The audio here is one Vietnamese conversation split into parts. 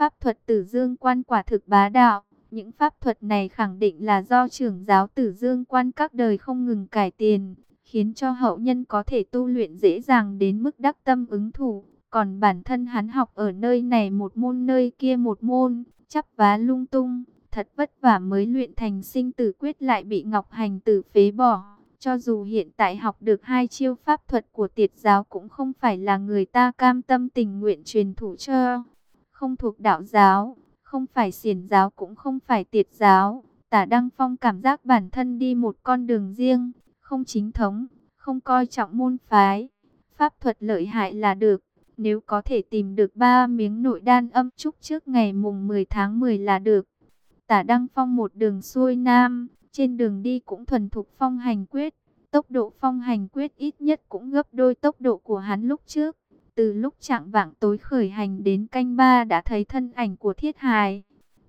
pháp thuật tử dương quan quả thực bá đạo. Những pháp thuật này khẳng định là do trưởng giáo tử dương quan các đời không ngừng cải tiền, khiến cho hậu nhân có thể tu luyện dễ dàng đến mức đắc tâm ứng thủ. Còn bản thân hắn học ở nơi này một môn nơi kia một môn, chắp vá lung tung, thật vất vả mới luyện thành sinh tử quyết lại bị Ngọc Hành tử phế bỏ. Cho dù hiện tại học được hai chiêu pháp thuật của tiệt giáo cũng không phải là người ta cam tâm tình nguyện truyền thủ cho. Không thuộc đạo giáo, không phải xiển giáo cũng không phải tiệt giáo. Tả Đăng Phong cảm giác bản thân đi một con đường riêng, không chính thống, không coi trọng môn phái. Pháp thuật lợi hại là được, nếu có thể tìm được ba miếng nội đan âm trúc trước ngày mùng 10 tháng 10 là được. Tả Đăng Phong một đường xuôi nam, trên đường đi cũng thuần thục phong hành quyết. Tốc độ phong hành quyết ít nhất cũng gấp đôi tốc độ của hắn lúc trước. Từ lúc trạng vạng tối khởi hành đến canh ba đã thấy thân ảnh của Thiết Hài.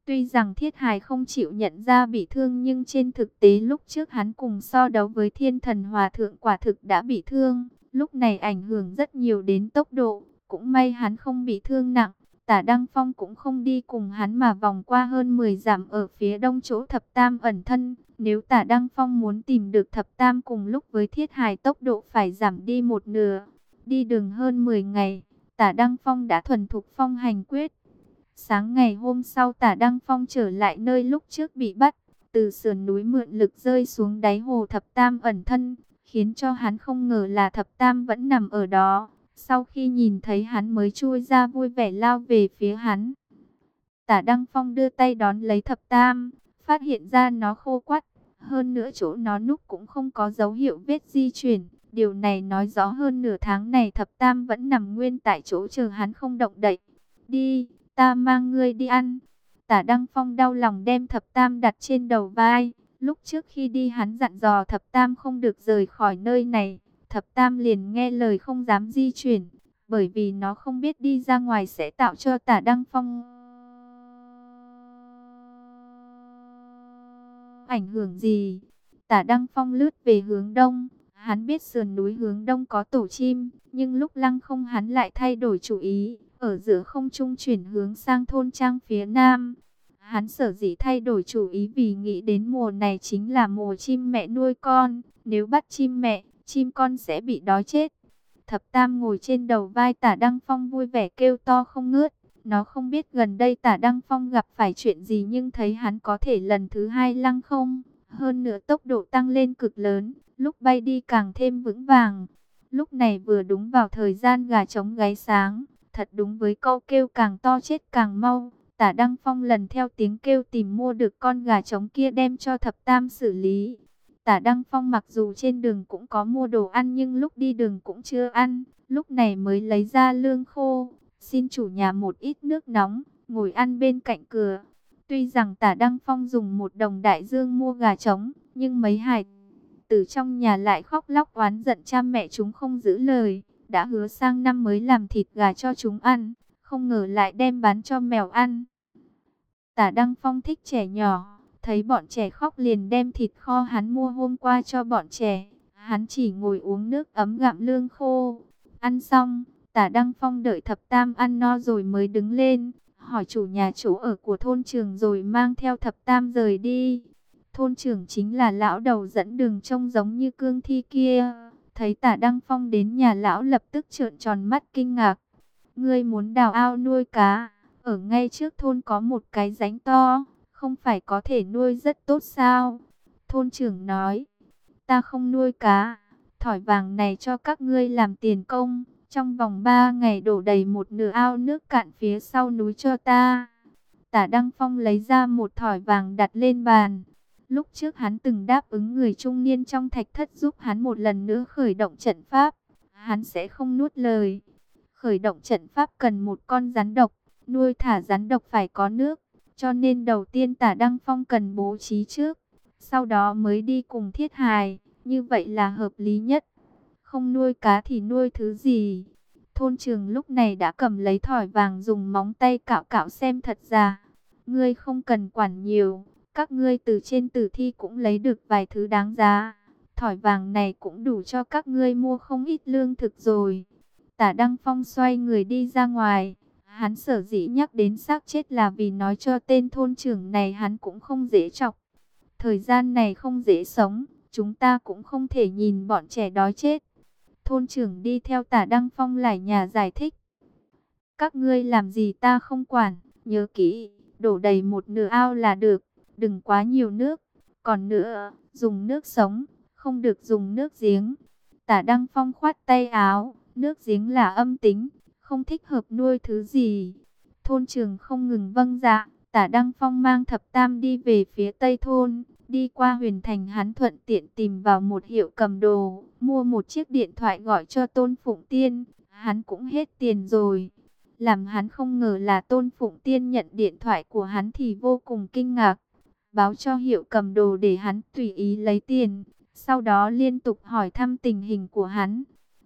Tuy rằng Thiết Hài không chịu nhận ra bị thương nhưng trên thực tế lúc trước hắn cùng so đấu với thiên thần hòa thượng quả thực đã bị thương. Lúc này ảnh hưởng rất nhiều đến tốc độ, cũng may hắn không bị thương nặng. Tả Đăng Phong cũng không đi cùng hắn mà vòng qua hơn 10 dặm ở phía đông chỗ thập tam ẩn thân. Nếu tả Đăng Phong muốn tìm được thập tam cùng lúc với thiết hài tốc độ phải giảm đi một nửa. Đi đường hơn 10 ngày, tả Đăng Phong đã thuần thục phong hành quyết. Sáng ngày hôm sau tả Đăng Phong trở lại nơi lúc trước bị bắt. Từ sườn núi mượn lực rơi xuống đáy hồ thập tam ẩn thân, khiến cho hắn không ngờ là thập tam vẫn nằm ở đó. Sau khi nhìn thấy hắn mới chui ra vui vẻ lao về phía hắn. Tả Đăng Phong đưa tay đón lấy thập tam, phát hiện ra nó khô quắt. Hơn nữa chỗ nó núp cũng không có dấu hiệu vết di chuyển. Điều này nói rõ hơn nửa tháng này thập tam vẫn nằm nguyên tại chỗ chờ hắn không động đậy. Đi, ta mang ngươi đi ăn. Tả Đăng Phong đau lòng đem thập tam đặt trên đầu vai. Lúc trước khi đi hắn dặn dò thập tam không được rời khỏi nơi này. Thập tam liền nghe lời không dám di chuyển. Bởi vì nó không biết đi ra ngoài sẽ tạo cho tả Đăng Phong ảnh hưởng gì. Tả Đăng Phong lướt về hướng đông. Hắn biết sườn núi hướng đông có tổ chim. Nhưng lúc lăng không hắn lại thay đổi chủ ý. Ở giữa không trung chuyển hướng sang thôn trang phía nam. Hắn sở dĩ thay đổi chủ ý vì nghĩ đến mùa này chính là mùa chim mẹ nuôi con. Nếu bắt chim mẹ, chim con sẽ bị đói chết. Thập Tam ngồi trên đầu vai tả Đăng Phong vui vẻ kêu to không ngớt. Nó không biết gần đây tả Đăng Phong gặp phải chuyện gì nhưng thấy hắn có thể lần thứ hai lăng không. Hơn nữa tốc độ tăng lên cực lớn, lúc bay đi càng thêm vững vàng. Lúc này vừa đúng vào thời gian gà trống gáy sáng, thật đúng với câu kêu càng to chết càng mau. Tả Đăng Phong lần theo tiếng kêu tìm mua được con gà trống kia đem cho thập tam xử lý. Tả Đăng Phong mặc dù trên đường cũng có mua đồ ăn nhưng lúc đi đường cũng chưa ăn, lúc này mới lấy ra lương khô, xin chủ nhà một ít nước nóng, ngồi ăn bên cạnh cửa. Tuy rằng tả Đăng Phong dùng một đồng đại dương mua gà trống, nhưng mấy hài từ trong nhà lại khóc lóc oán giận cha mẹ chúng không giữ lời, đã hứa sang năm mới làm thịt gà cho chúng ăn, không ngờ lại đem bán cho mèo ăn. Tả Đăng Phong thích trẻ nhỏ, thấy bọn trẻ khóc liền đem thịt kho hắn mua hôm qua cho bọn trẻ. Hắn chỉ ngồi uống nước ấm gặm lương khô. Ăn xong, tả Đăng Phong đợi thập tam ăn no rồi mới đứng lên. Hỏi chủ nhà chỗ ở của thôn trường rồi mang theo thập tam rời đi. Thôn trưởng chính là lão đầu dẫn đường trông giống như cương thi kia. Thấy tả Đăng Phong đến nhà lão lập tức trợn tròn mắt kinh ngạc. Ngươi muốn đào ao nuôi cá. Ở ngay trước thôn có một cái rãnh to không phải có thể nuôi rất tốt sao? Thôn trưởng nói, ta không nuôi cá, thỏi vàng này cho các ngươi làm tiền công, trong vòng 3 ngày đổ đầy một nửa ao nước cạn phía sau núi cho ta. Tả Đăng Phong lấy ra một thỏi vàng đặt lên bàn. Lúc trước hắn từng đáp ứng người trung niên trong thạch thất giúp hắn một lần nữa khởi động trận pháp. Hắn sẽ không nuốt lời. Khởi động trận pháp cần một con rắn độc. Nuôi thả rắn độc phải có nước. Cho nên đầu tiên tả Đăng Phong cần bố trí trước, sau đó mới đi cùng thiết hài, như vậy là hợp lý nhất. Không nuôi cá thì nuôi thứ gì? Thôn trường lúc này đã cầm lấy thỏi vàng dùng móng tay cạo cạo xem thật ra. Ngươi không cần quản nhiều, các ngươi từ trên tử thi cũng lấy được vài thứ đáng giá. Thỏi vàng này cũng đủ cho các ngươi mua không ít lương thực rồi. Tả Đăng Phong xoay người đi ra ngoài, Hắn sở dĩ nhắc đến xác chết là vì nói cho tên thôn trưởng này hắn cũng không dễ chọc. Thời gian này không dễ sống, chúng ta cũng không thể nhìn bọn trẻ đói chết. Thôn trưởng đi theo tả Đăng Phong lại nhà giải thích. Các ngươi làm gì ta không quản, nhớ kỹ, đổ đầy một nửa ao là được, đừng quá nhiều nước. Còn nữa, dùng nước sống, không được dùng nước giếng. Tả Đăng Phong khoát tay áo, nước giếng là âm tính, không thích hợp nuôi thứ gì. Thôn trường không ngừng vâng dạ, tả Đăng Phong mang thập tam đi về phía tây thôn, đi qua huyền thành hắn thuận tiện tìm vào một hiệu cầm đồ, mua một chiếc điện thoại gọi cho Tôn Phụng Tiên, hắn cũng hết tiền rồi. Làm hắn không ngờ là Tôn Phụng Tiên nhận điện thoại của hắn thì vô cùng kinh ngạc, báo cho hiệu cầm đồ để hắn tùy ý lấy tiền, sau đó liên tục hỏi thăm tình hình của hắn.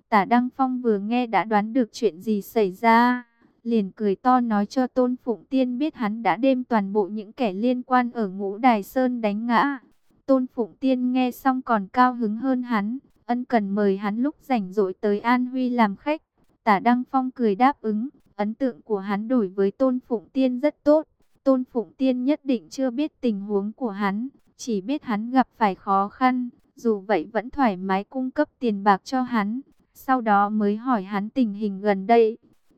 Tả Đăng Phong vừa nghe đã đoán được chuyện gì xảy ra, liền cười to nói cho Tôn Phụng Tiên biết hắn đã đem toàn bộ những kẻ liên quan ở ngũ Đài Sơn đánh ngã. Tôn Phụng Tiên nghe xong còn cao hứng hơn hắn, ân cần mời hắn lúc rảnh rỗi tới An Huy làm khách. Tả Đăng Phong cười đáp ứng, ấn tượng của hắn đổi với Tôn Phụng Tiên rất tốt. Tôn Phụng Tiên nhất định chưa biết tình huống của hắn, chỉ biết hắn gặp phải khó khăn, dù vậy vẫn thoải mái cung cấp tiền bạc cho hắn, sau đó mới hỏi hắn tình hình gần đây.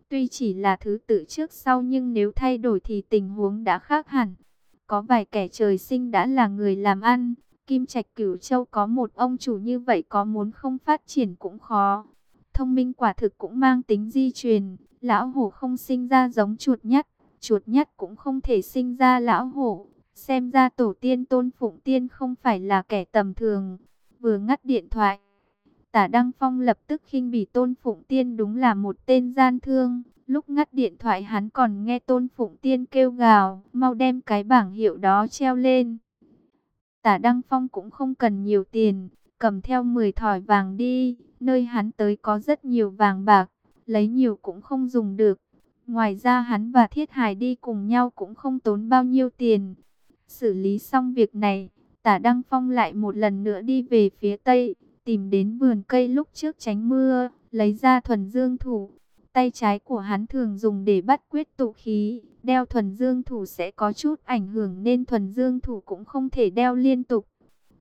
Tuy chỉ là thứ tự trước sau nhưng nếu thay đổi thì tình huống đã khác hẳn. Có vài kẻ trời sinh đã là người làm ăn, Kim Trạch Cửu Châu có một ông chủ như vậy có muốn không phát triển cũng khó. Thông minh quả thực cũng mang tính di truyền, lão hổ không sinh ra giống chuột nhất, chuột nhất cũng không thể sinh ra lão hổ. Xem ra tổ tiên tôn phụng tiên không phải là kẻ tầm thường. Vừa ngắt điện thoại, tả Đăng Phong lập tức khinh bỉ tôn phụng tiên đúng là một tên gian thương. Lúc ngắt điện thoại hắn còn nghe tôn phụng tiên kêu gào, mau đem cái bảng hiệu đó treo lên. Tả Đăng Phong cũng không cần nhiều tiền, cầm theo 10 thỏi vàng đi, nơi hắn tới có rất nhiều vàng bạc, lấy nhiều cũng không dùng được. Ngoài ra hắn và Thiết Hải đi cùng nhau cũng không tốn bao nhiêu tiền. Xử lý xong việc này, tả Đăng Phong lại một lần nữa đi về phía tây, tìm đến vườn cây lúc trước tránh mưa, lấy ra thuần dương thủ. Tay trái của hắn thường dùng để bắt quyết tụ khí, đeo thuần dương thủ sẽ có chút ảnh hưởng nên thuần dương thủ cũng không thể đeo liên tục.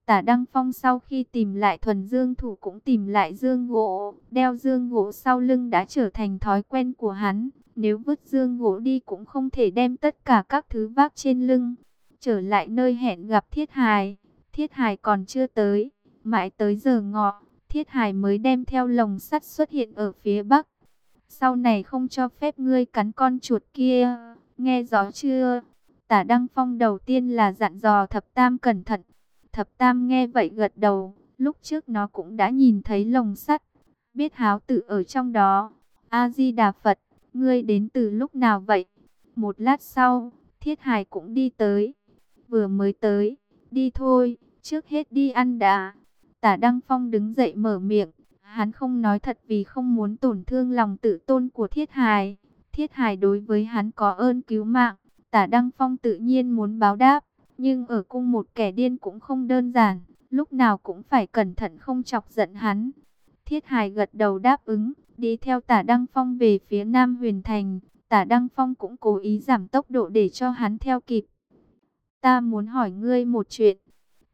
Tả Đăng Phong sau khi tìm lại thuần dương thủ cũng tìm lại dương gỗ, đeo dương gỗ sau lưng đã trở thành thói quen của hắn. Nếu vứt dương gỗ đi cũng không thể đem tất cả các thứ vác trên lưng. Trở lại nơi hẹn gặp Thiết Hài, Thiết Hài còn chưa tới, mãi tới giờ ngọ, Thiết Hài mới đem theo lồng sắt xuất hiện ở phía bắc. Sau này không cho phép ngươi cắn con chuột kia, nghe rõ chưa? Tả Đăng Phong đầu tiên là dặn dò Thập Tam cẩn thận. Thập Tam nghe vậy gật đầu, lúc trước nó cũng đã nhìn thấy lồng sắt, biết háo tự ở trong đó. A-di-đà Phật, ngươi đến từ lúc nào vậy? Một lát sau, Thiết Hải cũng đi tới. Vừa mới tới, đi thôi, trước hết đi ăn đã. Tả Đăng Phong đứng dậy mở miệng, hắn không nói thật vì không muốn tổn thương lòng tự tôn của Thiết Hải. Thiết Hải đối với hắn có ơn cứu mạng, tả Đăng Phong tự nhiên muốn báo đáp. Nhưng ở cung một kẻ điên cũng không đơn giản, lúc nào cũng phải cẩn thận không chọc giận hắn. Thiết hài gật đầu đáp ứng, đi theo tả Đăng Phong về phía Nam Huyền Thành. Tả Đăng Phong cũng cố ý giảm tốc độ để cho hắn theo kịp. Ta muốn hỏi ngươi một chuyện.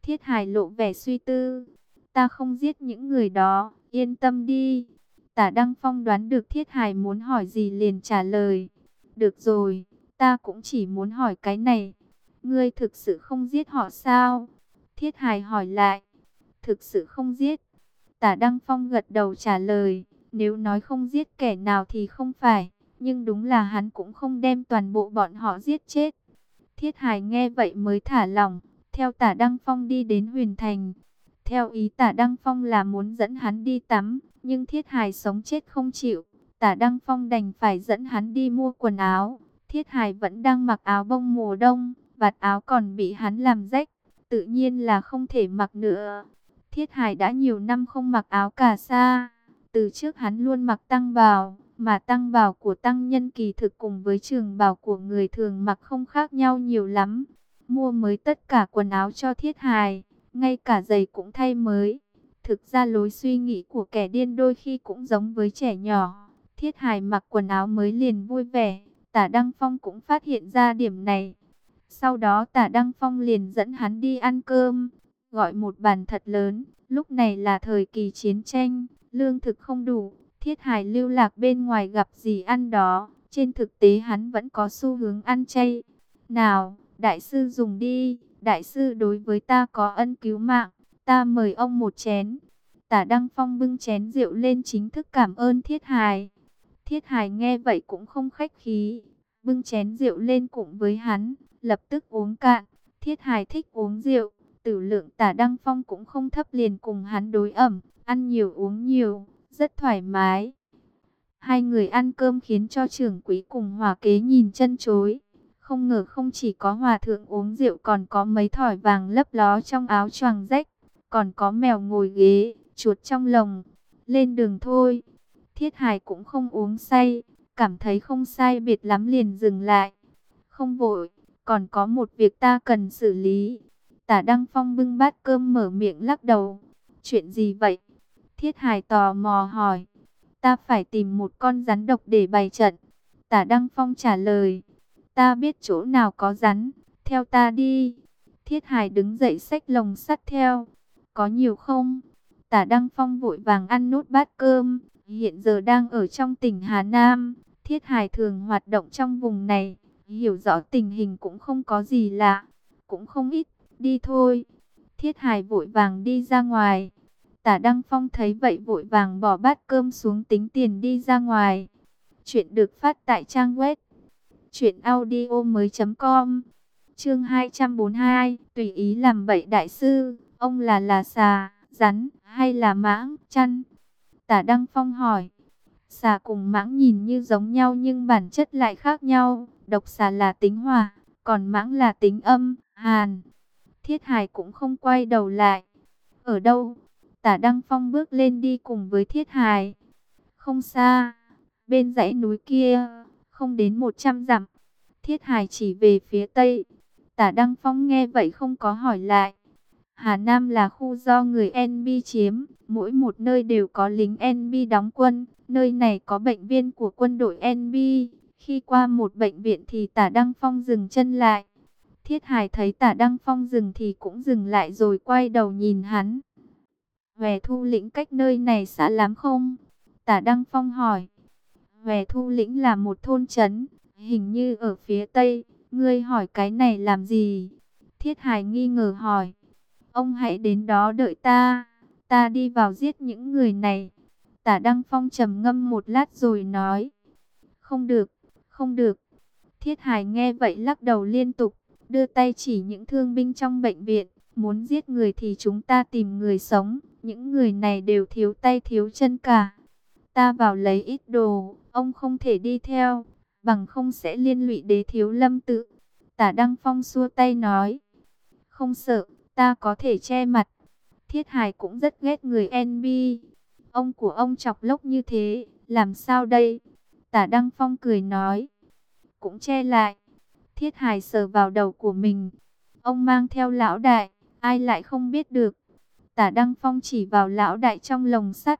Thiết hài lộ vẻ suy tư. Ta không giết những người đó, yên tâm đi. Tả Đăng Phong đoán được Thiết hài muốn hỏi gì liền trả lời. Được rồi, ta cũng chỉ muốn hỏi cái này. Ngươi thực sự không giết họ sao? Thiết Hải hỏi lại. Thực sự không giết. Tả Đăng Phong gật đầu trả lời. Nếu nói không giết kẻ nào thì không phải. Nhưng đúng là hắn cũng không đem toàn bộ bọn họ giết chết. Thiết Hải nghe vậy mới thả lòng. Theo tả Đăng Phong đi đến Huyền Thành. Theo ý tả Đăng Phong là muốn dẫn hắn đi tắm. Nhưng Thiết Hải sống chết không chịu. Tả Đăng Phong đành phải dẫn hắn đi mua quần áo. Thiết Hải vẫn đang mặc áo bông mùa đông vạt áo còn bị hắn làm rách, tự nhiên là không thể mặc nữa. Thiết Hải đã nhiều năm không mặc áo cà sa, từ trước hắn luôn mặc tăng bào, mà tăng bào của tăng nhân kỳ thực cùng với trường bào của người thường mặc không khác nhau nhiều lắm. Mua mới tất cả quần áo cho Thiết Hải, ngay cả giày cũng thay mới. Thực ra lối suy nghĩ của kẻ điên đôi khi cũng giống với trẻ nhỏ. Thiết Hải mặc quần áo mới liền vui vẻ, Tả Đăng Phong cũng phát hiện ra điểm này. Sau đó Tả Đăng Phong liền dẫn hắn đi ăn cơm, gọi một bàn thật lớn. Lúc này là thời kỳ chiến tranh, lương thực không đủ, thiết hài lưu lạc bên ngoài gặp gì ăn đó. Trên thực tế hắn vẫn có xu hướng ăn chay. Nào, đại sư dùng đi, đại sư đối với ta có ân cứu mạng, ta mời ông một chén. Tả Đăng Phong bưng chén rượu lên chính thức cảm ơn Thiết hài Thiết hài nghe vậy cũng không khách khí, bưng chén rượu lên cùng với hắn, lập tức uống cạn. Thiết Hải thích uống rượu, tử lượng Tả Đăng Phong cũng không thấp liền cùng hắn đối ẩm, ăn nhiều uống nhiều, rất thoải mái. Hai người ăn cơm khiến cho trưởng quý cùng hòa kế nhìn chân chối. Không ngờ không chỉ có hòa thượng uống rượu còn có mấy thỏi vàng lấp ló trong áo choàng rách. Còn có mèo ngồi ghế, chuột trong lồng. Lên đường thôi. Thiết hài cũng không uống say. Cảm thấy không sai biệt lắm liền dừng lại. Không vội, còn có một việc ta cần xử lý. Tả Đăng Phong bưng bát cơm mở miệng lắc đầu. Chuyện gì vậy? Thiết Hải tò mò hỏi. Ta phải tìm một con rắn độc để bày trận. Tả Đăng Phong trả lời. Ta biết chỗ nào có rắn. Theo ta đi. Thiết Hải đứng dậy xách lồng sắt theo. Có nhiều không? Tả Đăng Phong vội vàng ăn nốt bát cơm. Hiện giờ đang ở trong tỉnh Hà Nam. Thiết Hải thường hoạt động trong vùng này. Hiểu rõ tình hình cũng không có gì lạ. Cũng không ít. Đi thôi. Thiết Hải vội vàng đi ra ngoài. Tả Đăng Phong thấy vậy vội vàng bỏ bát cơm xuống tính tiền đi ra ngoài. Chuyện được phát tại trang web truyệnaudiomoi.com. Chương 242, tùy ý làm bậy đại sư, ông là là xà, rắn hay là mãng, chăn? Tả Đăng Phong hỏi. Xà cùng mãng nhìn như giống nhau nhưng bản chất lại khác nhau, độc xà là tính hòa, còn mãng là tính âm, hàn. Thiết Hải cũng không quay đầu lại. Ở đâu? Tả Đăng Phong bước lên đi cùng với Thiết Hải. Không xa, bên dãy núi kia, không đến 100 dặm. Thiết Hải chỉ về phía tây. Tả Đăng Phong nghe vậy không có hỏi lại. Hà Nam là khu do người NB chiếm, mỗi một nơi đều có lính NB đóng quân, nơi này có bệnh viên của quân đội NB. Khi qua một bệnh viện thì Tả Đăng Phong dừng chân lại. Thiết Hải thấy Tả Đăng Phong dừng thì cũng dừng lại rồi quay đầu nhìn hắn. Hòe Thu Lĩnh cách nơi này xã lắm không? Tả Đăng Phong hỏi. Hòe Thu Lĩnh là một thôn trấn, hình như ở phía tây. Ngươi hỏi cái này làm gì? Thiết Hải nghi ngờ hỏi. Ông hãy đến đó đợi ta, ta đi vào giết những người này. Tả Đăng Phong trầm ngâm một lát rồi nói. Không được, không được. Thiết Hải nghe vậy lắc đầu liên tục, đưa tay chỉ những thương binh trong bệnh viện. Muốn giết người thì chúng ta tìm người sống, những người này đều thiếu tay thiếu chân cả. Ta vào lấy ít đồ, ông không thể đi theo, bằng không sẽ liên lụy đế thiếu lâm tự. Tả Đăng Phong xua tay nói, không sợ, ta có thể che mặt. Thiết Hải cũng rất ghét người NB. Ông của ông chọc lốc như thế, làm sao đây? Tả Đăng Phong cười nói, cũng che lại. Thiết Hải sờ vào đầu của mình. Ông mang theo lão đại, ai lại không biết được. Tả Đăng Phong chỉ vào lão đại trong lồng sắt.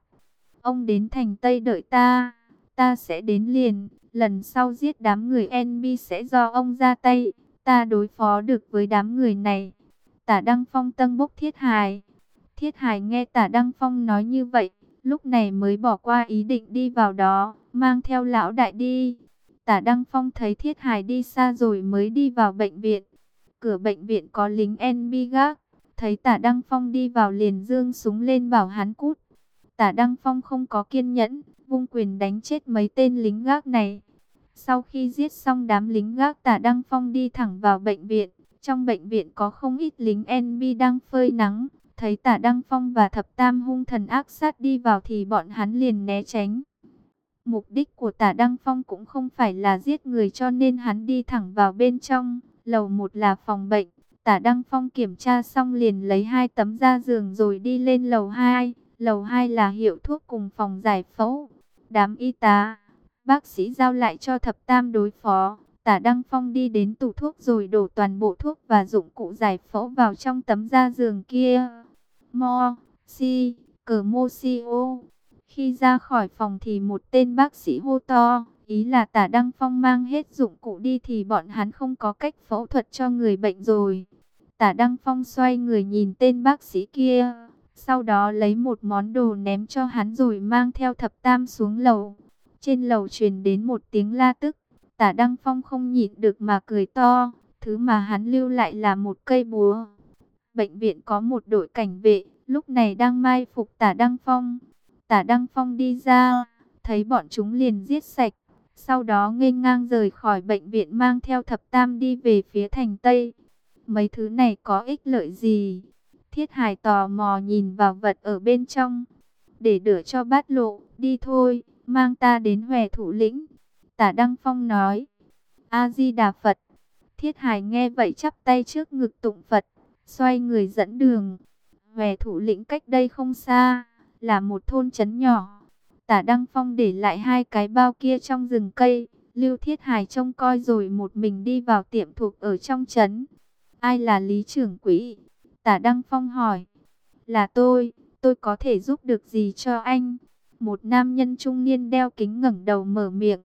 Ông đến thành Tây đợi ta, ta sẽ đến liền. Lần sau giết đám người NB sẽ do ông ra tay, ta đối phó được với đám người này. Tả Đăng Phong tân bốc Thiết Hải. Thiết Hải nghe Tả Đăng Phong nói như vậy, lúc này mới bỏ qua ý định đi vào đó, mang theo lão đại đi. Tả Đăng Phong thấy Thiết Hải đi xa rồi mới đi vào bệnh viện. Cửa bệnh viện có lính NB gác. Thấy Tả Đăng Phong đi vào liền dương súng lên bảo hắn cút. Tả Đăng Phong không có kiên nhẫn, vung quyền đánh chết mấy tên lính gác này. Sau khi giết xong đám lính gác Tả Đăng Phong đi thẳng vào bệnh viện. Trong bệnh viện có không ít lính NB đang phơi nắng. Thấy Tả Đăng Phong và Thập Tam hung thần ác sát đi vào thì bọn hắn liền né tránh. Mục đích của Tả Đăng Phong cũng không phải là giết người cho nên hắn đi thẳng vào bên trong. Lầu một là phòng bệnh. Tả Đăng Phong kiểm tra xong liền lấy hai tấm da giường rồi đi lên lầu 2. Lầu 2 là hiệu thuốc cùng phòng giải phẫu. Đám y tá, bác sĩ giao lại cho thập tam đối phó. Tả Đăng Phong đi đến tủ thuốc rồi đổ toàn bộ thuốc và dụng cụ giải phẫu vào trong tấm da giường kia. Mo, si, cờ mô si ô. Khi ra khỏi phòng thì một tên bác sĩ hô to, Ý là tả Đăng Phong mang hết dụng cụ đi thì bọn hắn không có cách phẫu thuật cho người bệnh rồi. Tả Đăng Phong xoay người nhìn tên bác sĩ kia. Sau đó lấy một món đồ ném cho hắn rồi mang theo thập tam xuống lầu. Trên lầu truyền đến một tiếng la tức. Tả Đăng Phong không nhịn được mà cười to. Thứ mà hắn lưu lại là một cây búa. Bệnh viện có một đội cảnh vệ. Lúc này đang mai phục tả Đăng Phong. Tả Đăng Phong đi ra. Thấy bọn chúng liền giết sạch. Sau đó nghênh ngang rời khỏi bệnh viện mang theo thập tam đi về phía thành Tây. Mấy thứ này có ích lợi gì? Thiết Hải tò mò nhìn vào vật ở bên trong. Để đỡ cho bát lộ, đi thôi, mang ta đến hòe thủ lĩnh. Tả Đăng Phong nói. A-di-đà Phật. Thiết Hải nghe vậy chắp tay trước ngực tụng Phật, xoay người dẫn đường. Hòe thủ lĩnh cách đây không xa, là một thôn trấn nhỏ. Tả Đăng Phong để lại hai cái bao kia trong rừng cây. Lưu Thiết Hải trông coi rồi một mình đi vào tiệm thuộc ở trong trấn. Ai là lý trưởng quỹ? Tả Đăng Phong hỏi. Là tôi, tôi có thể giúp được gì cho anh? Một nam nhân trung niên đeo kính ngẩng đầu mở miệng.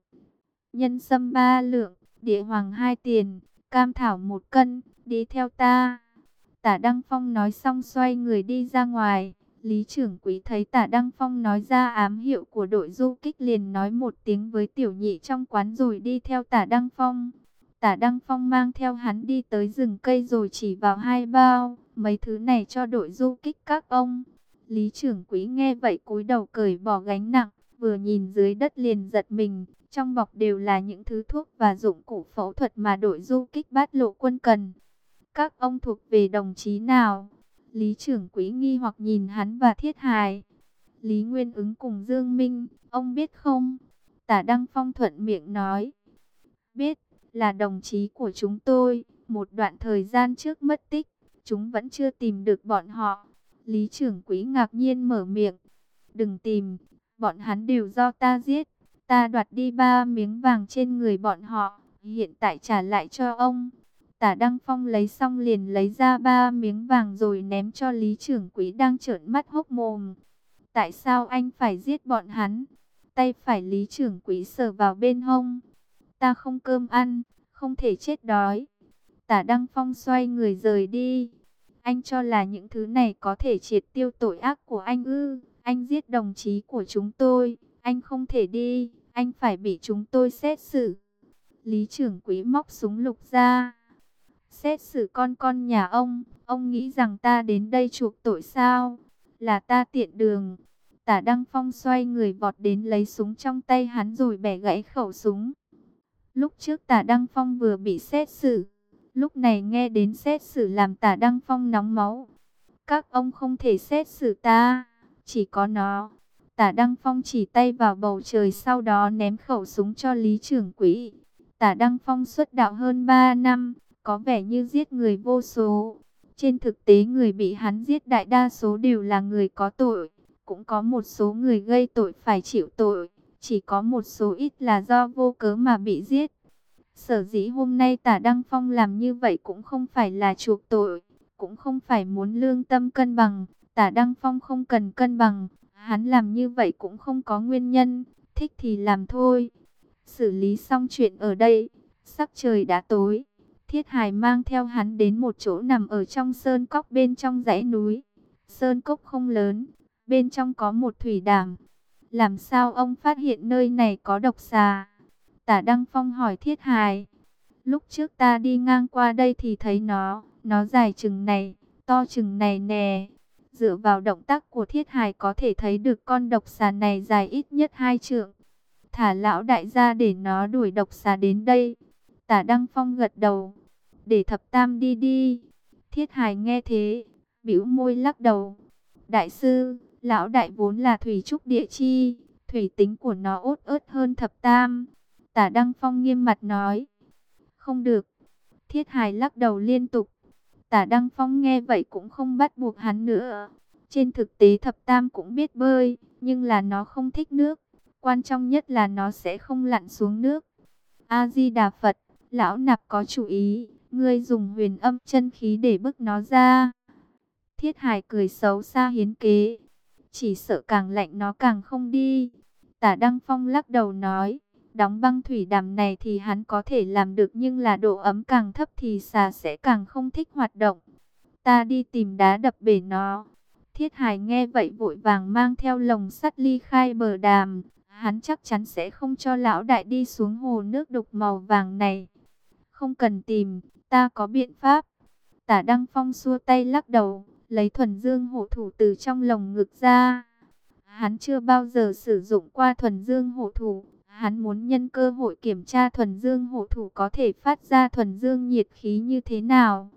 Nhân sâm ba lượng, địa hoàng hai tiền, cam thảo một cân, đi theo ta. Tả Đăng Phong nói xong xoay người đi ra ngoài. Lý trưởng quý thấy tả Đăng Phong nói ra ám hiệu của đội du kích liền nói một tiếng với tiểu nhị trong quán rồi đi theo tả Đăng Phong. Tả Đăng Phong mang theo hắn đi tới rừng cây rồi chỉ vào hai bao, mấy thứ này cho đội du kích các ông. Lý trưởng quý nghe vậy cúi đầu cởi bỏ gánh nặng, vừa nhìn dưới đất liền giật mình, trong bọc đều là những thứ thuốc và dụng cụ phẫu thuật mà đội du kích bát lộ quân cần. Các ông thuộc về đồng chí nào? Lý trưởng quý nghi hoặc nhìn hắn và thiết hài. Lý Nguyên ứng cùng Dương Minh, ông biết không? Tả Đăng Phong thuận miệng nói. Biết, là đồng chí của chúng tôi. Một đoạn thời gian trước mất tích, chúng vẫn chưa tìm được bọn họ. Lý trưởng quý ngạc nhiên mở miệng. Đừng tìm, bọn hắn đều do ta giết. Ta đoạt đi ba miếng vàng trên người bọn họ, hiện tại trả lại cho ông. Tả Đăng Phong lấy xong liền lấy ra ba miếng vàng rồi ném cho Lý trưởng quỹ đang trợn mắt hốc mồm. Tại sao anh phải giết bọn hắn? Tay phải Lý trưởng quỹ sờ vào bên hông. Ta không cơm ăn, không thể chết đói. Tả Đăng Phong xoay người rời đi. Anh cho là những thứ này có thể triệt tiêu tội ác của anh ư. Anh giết đồng chí của chúng tôi. Anh không thể đi. Anh phải bị chúng tôi xét xử. Lý trưởng quý móc súng lục ra Xét xử con con nhà ông, ông nghĩ rằng ta đến đây chuộc tội sao? Là ta tiện đường. Tả Đăng Phong xoay người vọt đến lấy súng trong tay hắn rồi bẻ gãy khẩu súng. Lúc trước tả Đăng Phong vừa bị xét xử. Lúc này nghe đến xét xử làm tả Đăng Phong nóng máu. Các ông không thể xét xử ta, chỉ có nó. Tả Đăng Phong chỉ tay vào bầu trời sau đó ném khẩu súng cho Lý trưởng quỹ. Tả Đăng Phong xuất đạo hơn 3 năm, có vẻ như giết người vô số. Trên thực tế người bị hắn giết đại đa số đều là người có tội, cũng có một số người gây tội phải chịu tội, chỉ có một số ít là do vô cớ mà bị giết. Sở dĩ hôm nay tả Đăng Phong làm như vậy cũng không phải là chuộc tội, cũng không phải muốn lương tâm cân bằng, tả Đăng Phong không cần cân bằng, hắn làm như vậy cũng không có nguyên nhân, thích thì làm thôi. Xử lý xong chuyện ở đây, sắc trời đã tối. Thiết Hải mang theo hắn đến một chỗ nằm ở trong sơn cốc bên trong dãy núi. Sơn cốc không lớn, bên trong có một thủy đàm. Làm sao ông phát hiện nơi này có độc xà? Tả Đăng Phong hỏi Thiết Hải. Lúc trước ta đi ngang qua đây thì thấy nó, nó dài chừng này, to chừng này nè. Dựa vào động tác của Thiết Hải có thể thấy được con độc xà này dài ít nhất hai trượng. Thả lão đại gia để nó đuổi độc xà đến đây. Tả Đăng Phong gật đầu để thập tam đi đi. Thiết hài nghe thế, bĩu môi lắc đầu. Đại sư, lão đại vốn là thủy trúc địa chi, thủy tính của nó ốt ớt hơn thập tam. Tả Đăng Phong nghiêm mặt nói. Không được. Thiết hài lắc đầu liên tục. Tả Đăng Phong nghe vậy cũng không bắt buộc hắn nữa. Trên thực tế thập tam cũng biết bơi, nhưng là nó không thích nước. Quan trọng nhất là nó sẽ không lặn xuống nước. A-di-đà Phật, lão nạp có chủ ý, Ngươi dùng huyền âm chân khí để bức nó ra. Thiết Hải cười xấu xa hiến kế. Chỉ sợ càng lạnh nó càng không đi. Tả Đăng Phong lắc đầu nói. Đóng băng thủy đàm này thì hắn có thể làm được nhưng là độ ấm càng thấp thì xà sẽ càng không thích hoạt động. Ta đi tìm đá đập bể nó. Thiết Hải nghe vậy vội vàng mang theo lồng sắt ly khai bờ đàm. Hắn chắc chắn sẽ không cho lão đại đi xuống hồ nước đục màu vàng này. Không cần tìm, ta có biện pháp. Tả Đăng Phong xua tay lắc đầu, lấy thuần dương hộ thủ từ trong lồng ngực ra. Hắn chưa bao giờ sử dụng qua thuần dương hộ thủ. Hắn muốn nhân cơ hội kiểm tra thuần dương hộ thủ có thể phát ra thuần dương nhiệt khí như thế nào.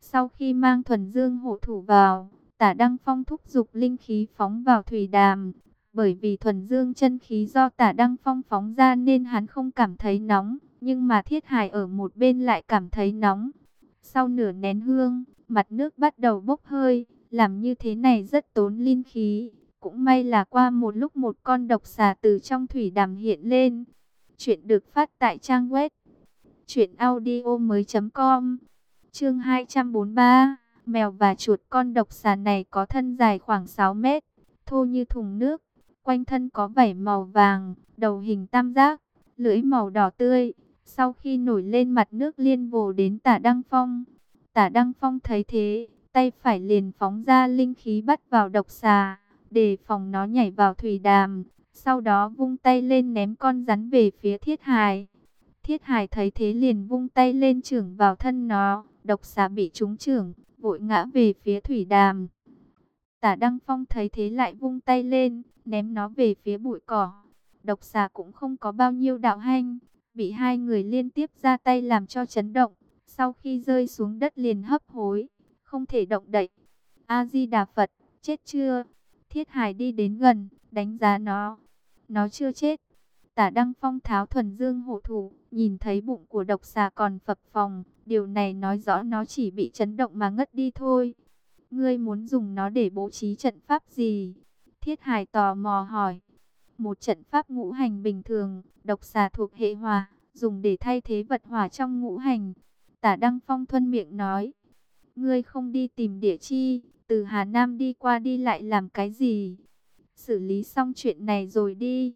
Sau khi mang thuần dương hộ thủ vào, tả Đăng Phong thúc giục linh khí phóng vào thủy đàm. Bởi vì thuần dương chân khí do tả Đăng Phong phóng ra nên hắn không cảm thấy nóng. Nhưng mà thiết hải ở một bên lại cảm thấy nóng. Sau nửa nén hương, mặt nước bắt đầu bốc hơi. Làm như thế này rất tốn linh khí. Cũng may là qua một lúc một con độc xà từ trong thủy đàm hiện lên. Chuyện được phát tại trang web. truyệnaudio mới .com Chương 243 Mèo và chuột con độc xà này có thân dài khoảng 6 mét, thô như thùng nước. Quanh thân có vảy màu vàng, đầu hình tam giác, lưỡi màu đỏ tươi. Sau khi nổi lên mặt nước liên vồ đến tả Đăng Phong. Tả Đăng Phong thấy thế, tay phải liền phóng ra linh khí bắt vào độc xà, để phòng nó nhảy vào thủy đàm. Sau đó vung tay lên ném con rắn về phía thiết hài. Thiết hài thấy thế liền vung tay lên trưởng vào thân nó, độc xà bị trúng trưởng, vội ngã về phía thủy đàm. Tả Đăng Phong thấy thế lại vung tay lên, ném nó về phía bụi cỏ. Độc xà cũng không có bao nhiêu đạo hanh, bị hai người liên tiếp ra tay làm cho chấn động. Sau khi rơi xuống đất liền hấp hối, không thể động đậy. A-di-đà Phật, chết chưa? Thiết Hải đi đến gần, đánh giá nó. Nó chưa chết. Tả Đăng Phong tháo thuần dương hộ thủ, nhìn thấy bụng của độc xà còn phập phòng. Điều này nói rõ nó chỉ bị chấn động mà ngất đi thôi. Ngươi muốn dùng nó để bố trí trận pháp gì? Thiết Hải tò mò hỏi. Một trận pháp ngũ hành bình thường, độc xà thuộc hệ hỏa, dùng để thay thế vật hỏa trong ngũ hành. Tả Đăng Phong thuân miệng nói. Ngươi không đi tìm địa chi, từ Hà Nam đi qua đi lại làm cái gì? Xử lý xong chuyện này rồi đi.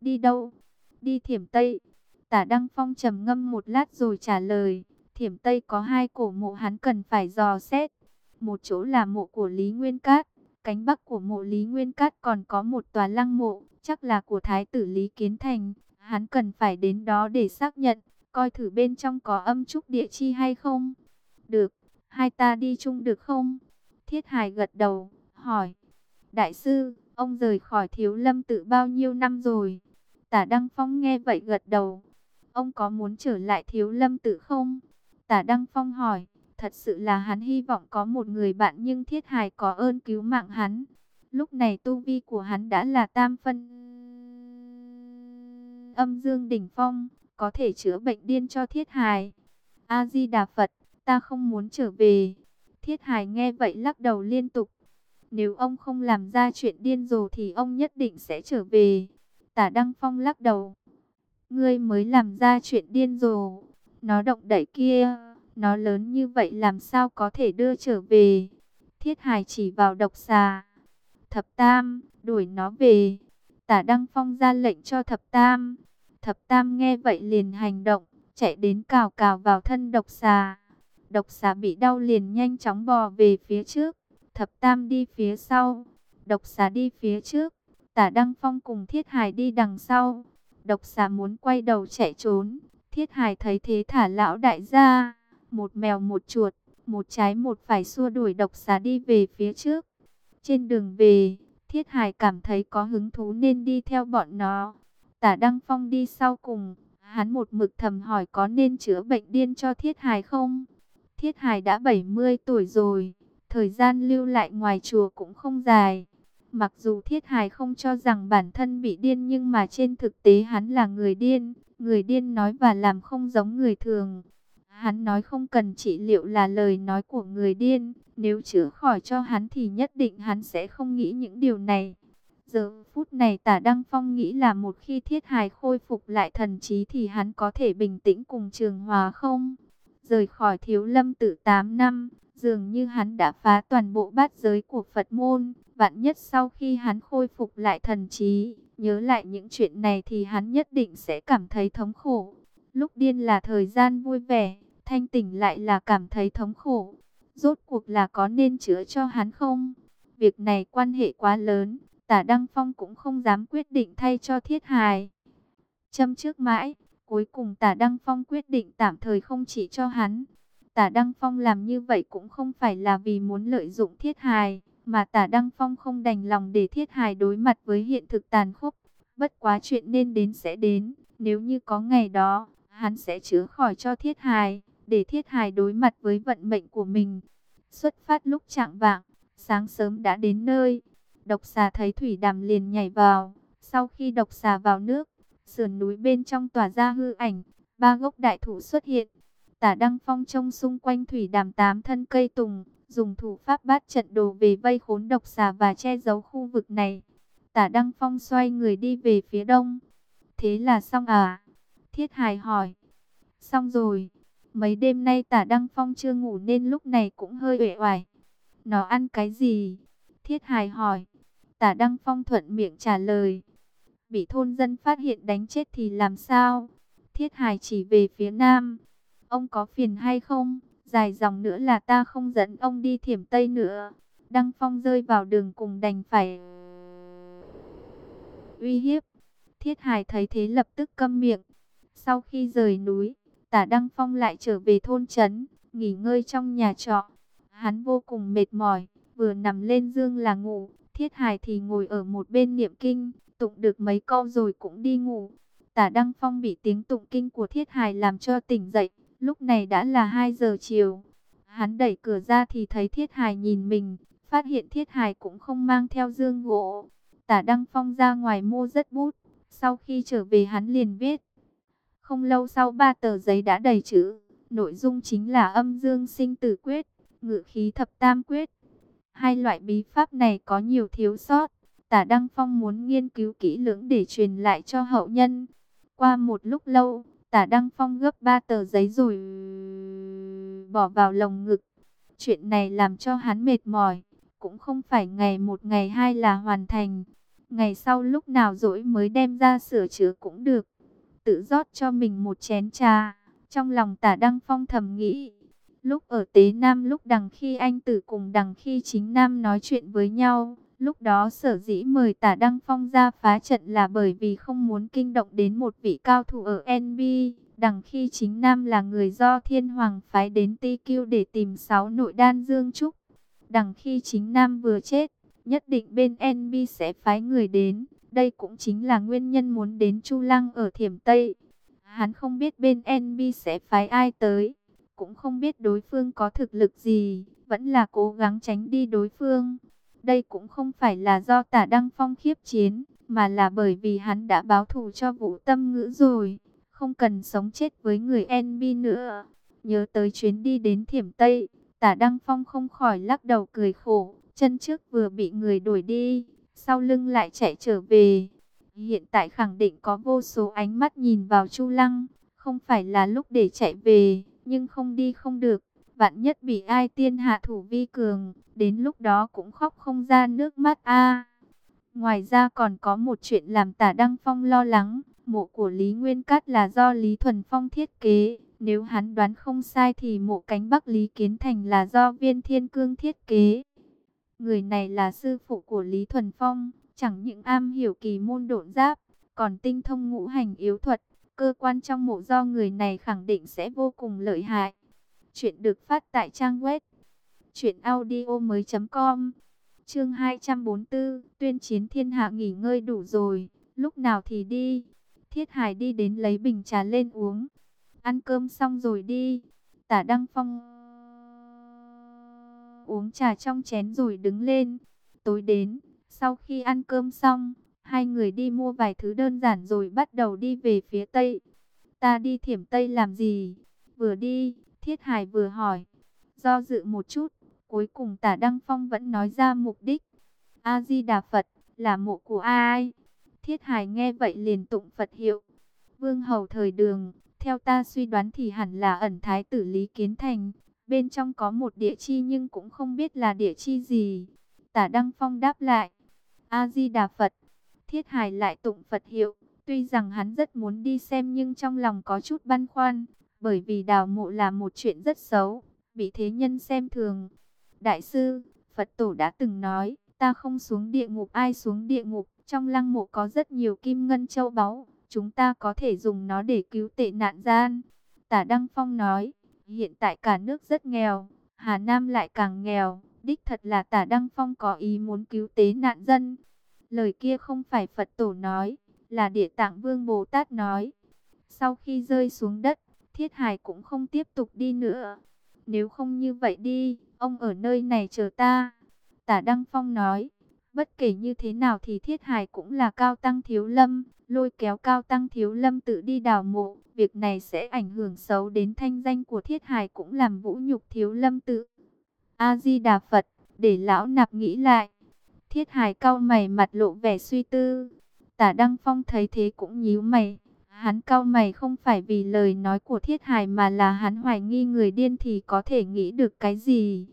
Đi đâu? Đi thiểm Tây. Tả Đăng Phong trầm ngâm một lát rồi trả lời. Thiểm Tây có hai cổ mộ hắn cần phải dò xét. Một chỗ là mộ của Lý Nguyên Cát. Cánh bắc của mộ Lý Nguyên Cát còn có một tòa lăng mộ, chắc là của Thái tử Lý Kiến Thành. Hắn cần phải đến đó để xác nhận, coi thử bên trong có âm trúc địa chi hay không. Được, hai ta đi chung được không? Thiết Hải gật đầu, hỏi. Đại sư, ông rời khỏi thiếu lâm tự bao nhiêu năm rồi? Tả Đăng Phong nghe vậy gật đầu. Ông có muốn trở lại thiếu lâm tự không? Tả Đăng Phong hỏi. Thật sự là hắn hy vọng có một người bạn nhưng Thiết Hải có ơn cứu mạng hắn. Lúc này tu vi của hắn đã là tam phân âm dương đỉnh phong, có thể chữa bệnh điên cho Thiết hài A-di-đà Phật, ta không muốn trở về. Thiết hài nghe vậy lắc đầu liên tục. Nếu ông không làm ra chuyện điên rồ thì ông nhất định sẽ trở về. Tả Đăng Phong lắc đầu. Ngươi mới làm ra chuyện điên rồ. Nó động đẩy kia, nó lớn như vậy làm sao có thể đưa trở về. Thiết hài chỉ vào độc xà. Thập Tam, đuổi nó về. Tả Đăng Phong ra lệnh cho Thập Tam. Thập Tam nghe vậy liền hành động, chạy đến cào cào vào thân độc xà. Độc xà bị đau liền nhanh chóng bò về phía trước. Thập Tam đi phía sau. Độc xà đi phía trước. Tả Đăng Phong cùng Thiết Hải đi đằng sau. Độc xà muốn quay đầu chạy trốn. Thiết Hải thấy thế thả lão đại ra. Một mèo một chuột. Một trái một phải xua đuổi độc xà đi về phía trước. Trên đường về, Thiết Hải cảm thấy có hứng thú nên đi theo bọn nó. Tả Đăng Phong đi sau cùng. Hắn một mực thầm hỏi có nên chữa bệnh điên cho Thiết Hải không? Thiết Hải đã 70 tuổi rồi, thời gian lưu lại ngoài chùa cũng không dài. Mặc dù Thiết Hải không cho rằng bản thân bị điên nhưng mà trên thực tế hắn là người điên, người điên nói và làm không giống người thường. Hắn nói không cần trị liệu là lời nói của người điên, nếu chữa khỏi cho hắn thì nhất định hắn sẽ không nghĩ những điều này. Giờ phút này tả Đăng Phong nghĩ là một khi Thiết Hải khôi phục lại thần trí thì hắn có thể bình tĩnh cùng Trường Hòa không? Rời khỏi thiếu lâm tự 8 năm, dường như hắn đã phá toàn bộ bát giới của Phật môn. Vạn nhất sau khi hắn khôi phục lại thần trí, Nhớ lại những chuyện này thì hắn nhất định sẽ cảm thấy thống khổ. Lúc điên là thời gian vui vẻ, thanh tỉnh lại là cảm thấy thống khổ. Rốt cuộc là có nên chữa cho hắn không? Việc này quan hệ quá lớn, tả Đăng Phong cũng không dám quyết định thay cho thiết hài. Châm trước mãi, cuối cùng tả Đăng Phong quyết định tạm thời không chỉ cho hắn. Tả Đăng Phong làm như vậy cũng không phải là vì muốn lợi dụng thiết hài, mà tả Đăng Phong không đành lòng để thiết hài đối mặt với hiện thực tàn khốc. Bất quá chuyện nên đến sẽ đến, nếu như có ngày đó, hắn sẽ chữa khỏi cho thiết hài, để thiết hài đối mặt với vận mệnh của mình. Xuất phát lúc trạng vạng, sáng sớm đã đến nơi, độc xà thấy thủy đàm liền nhảy vào, sau khi độc xà vào nước, sườn núi bên trong tỏa ra hư ảnh, ba gốc đại thụ xuất hiện. Tả Đăng Phong trông xung quanh thủy đàm tám thân cây tùng, dùng thủ pháp bát trận đồ về vây khốn độc xà và che giấu khu vực này. Tả Đăng Phong xoay người đi về phía đông. Thế là xong à? Thiết Hải hỏi. Xong rồi. Mấy đêm nay tả Đăng Phong chưa ngủ nên lúc này cũng hơi uể oải. Nó ăn cái gì? Thiết hài hỏi. Tả Đăng Phong thuận miệng trả lời. Bị thôn dân phát hiện đánh chết thì làm sao? Thiết hài chỉ về phía nam. Ông có phiền hay không? Dài dòng nữa là ta không dẫn ông đi thiểm Tây nữa. Đăng Phong rơi vào đường cùng đành phải uy hiếp. Thiết hài thấy thế lập tức câm miệng. Sau khi rời núi, Tả Đăng Phong lại trở về thôn trấn, nghỉ ngơi trong nhà trọ. Hắn vô cùng mệt mỏi, vừa nằm lên giường là ngủ. Thiết Hải thì ngồi ở một bên niệm kinh, tụng được mấy câu rồi cũng đi ngủ. Tả Đăng Phong bị tiếng tụng kinh của Thiết Hải làm cho tỉnh dậy. Lúc này đã là 2 giờ chiều. Hắn đẩy cửa ra thì thấy Thiết Hải nhìn mình, phát hiện Thiết Hải cũng không mang theo dương gỗ. Tả Đăng Phong ra ngoài mua rất bút, sau khi trở về hắn liền viết. Không lâu sau ba tờ giấy đã đầy chữ, nội dung chính là âm dương sinh tử quyết, ngự khí thập tam quyết. Hai loại bí pháp này có nhiều thiếu sót, tả Đăng Phong muốn nghiên cứu kỹ lưỡng để truyền lại cho hậu nhân. Qua một lúc lâu, tả Đăng Phong gấp ba tờ giấy rồi bỏ vào lồng ngực. Chuyện này làm cho hắn mệt mỏi, cũng không phải ngày một ngày hai là hoàn thành. Ngày sau lúc nào rỗi mới đem ra sửa chữa cũng được. Tự rót cho mình một chén trà. Trong lòng tả Đăng Phong thầm nghĩ. Lúc ở Tế Nam lúc đằng khi anh tử cùng đằng khi chính Nam nói chuyện với nhau. Lúc đó sở dĩ mời tả Đăng Phong ra phá trận là bởi vì không muốn kinh động đến một vị cao thủ ở NB. Đằng khi chính Nam là người do Thiên Hoàng phái đến TQ để tìm sáu nội đan dương trúc. Đằng khi chính Nam vừa chết, nhất định bên NB sẽ phái người đến. Đây cũng chính là nguyên nhân muốn đến Chu Lăng ở Thiểm Tây. Hắn không biết bên NB sẽ phái ai tới, cũng không biết đối phương có thực lực gì, vẫn là cố gắng tránh đi đối phương. Đây cũng không phải là do tả Đăng Phong khiếp chiến, mà là bởi vì hắn đã báo thù cho vũ tâm ngữ rồi, không cần sống chết với người NB nữa. Nhớ tới chuyến đi đến Thiểm Tây, tả Đăng Phong không khỏi lắc đầu cười khổ, chân trước vừa bị người đuổi đi, sau lưng lại chạy trở về. Hiện tại khẳng định có vô số ánh mắt nhìn vào Chu Lăng, không phải là lúc để chạy về, nhưng không đi không được. Vạn nhất bị ai tiên hạ thủ vi cường, đến lúc đó cũng khóc không ra nước mắt a. ngoài ra còn có một chuyện làm tả Đăng Phong lo lắng, mộ của Lý Nguyên Cát là do Lý Thuần Phong thiết kế. Nếu hắn đoán không sai thì mộ cánh Bắc Lý Kiến Thành là do viên thiên cương thiết kế. Người này là sư phụ của Lý Thuần Phong, chẳng những am hiểu kỳ môn độn giáp, còn tinh thông ngũ hành yếu thuật. Cơ quan trong mộ do người này khẳng định sẽ vô cùng lợi hại. Chuyện được phát tại trang web truyệnaudiomoi.com. Chương 244, tuyên chiến thiên hạ nghỉ ngơi đủ rồi, lúc nào thì đi. Thiết Hải đi đến lấy bình trà lên uống. Ăn cơm xong rồi đi. Tả Đăng Phong uống trà trong chén rồi đứng lên. Tối đến, sau khi ăn cơm xong, hai người đi mua vài thứ đơn giản rồi bắt đầu đi về phía Tây. Ta đi thiểm Tây làm gì? Vừa đi, Thiết Hải vừa hỏi. Do dự một chút, cuối cùng tả Đăng Phong vẫn nói ra mục đích. A-di-đà Phật, là mộ của ai? Thiết Hải nghe vậy liền tụng Phật hiệu. Vương Hầu thời đường, theo ta suy đoán thì hẳn là ẩn thái tử Lý Kiến Thành. Bên trong có một địa chi nhưng cũng không biết là địa chi gì. Tả Đăng Phong đáp lại. A-di-đà Phật. Thiết Hải lại tụng Phật hiệu, tuy rằng hắn rất muốn đi xem nhưng trong lòng có chút băn khoăn, bởi vì đào mộ là một chuyện rất xấu, bị thế nhân xem thường. Đại sư, Phật tổ đã từng nói, ta không xuống địa ngục ai xuống địa ngục, trong lăng mộ có rất nhiều kim ngân châu báu, chúng ta có thể dùng nó để cứu tệ nạn gian. Tả Đăng Phong nói, hiện tại cả nước rất nghèo, Hà Nam lại càng nghèo, đích thật là tả Đăng Phong có ý muốn cứu tế nạn dân. Lời kia không phải Phật tổ nói, là địa tạng vương Bồ Tát nói. Sau khi rơi xuống đất, Thiết Hải cũng không tiếp tục đi nữa. Nếu không như vậy đi, ông ở nơi này chờ ta. Tả Đăng Phong nói, bất kể như thế nào thì Thiết Hải cũng là cao tăng thiếu lâm, lôi kéo cao tăng thiếu lâm tự đi đào mộ. Việc này sẽ ảnh hưởng xấu đến thanh danh của Thiết Hải cũng làm vũ nhục thiếu lâm tự. A-di-đà Phật, để lão nạp nghĩ lại. Thiết Hải cao mày mặt lộ vẻ suy tư. Tả Đăng Phong thấy thế cũng nhíu mày. Hắn cao mày không phải vì lời nói của Thiết Hải mà là hắn hoài nghi người điên thì có thể nghĩ được cái gì.